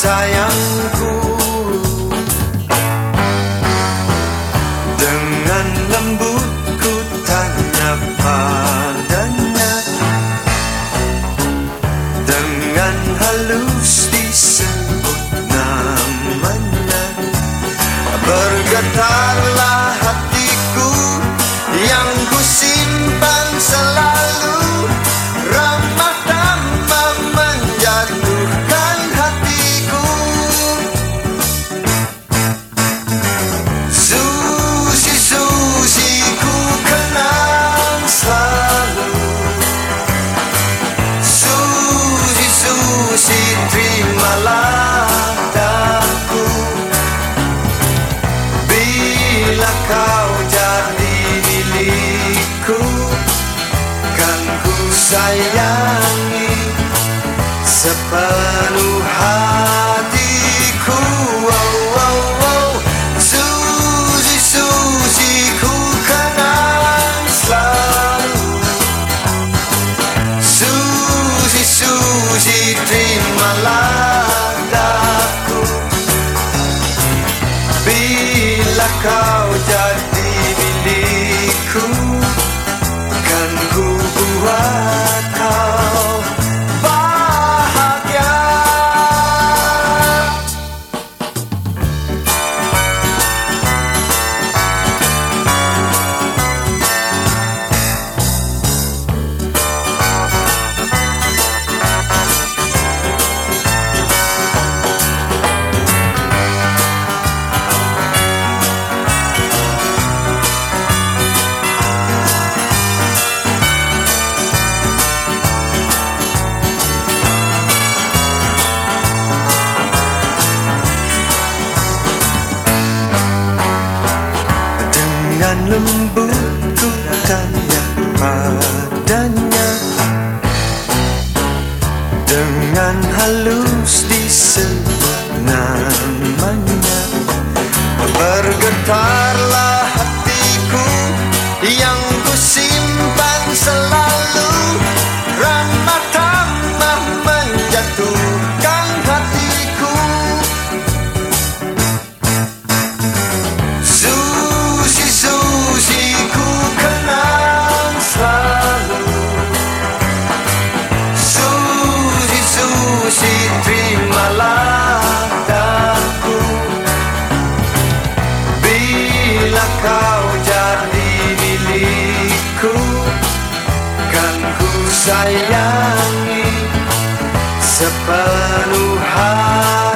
sayangku. Dengan lembut ku tanya padanya Dengan halus disebut namanya. Bergetarlah sayangi Sepenuh hatiku. Wow, wow, wow. Susi, Susi ku kenang selalu. Susi, Susi terimalah daku Bila kau jadi milikku Kan ku buat kau Tanya padanya. Dengan halus disebut namanya Bergetarlah sayangi sepenuh hati.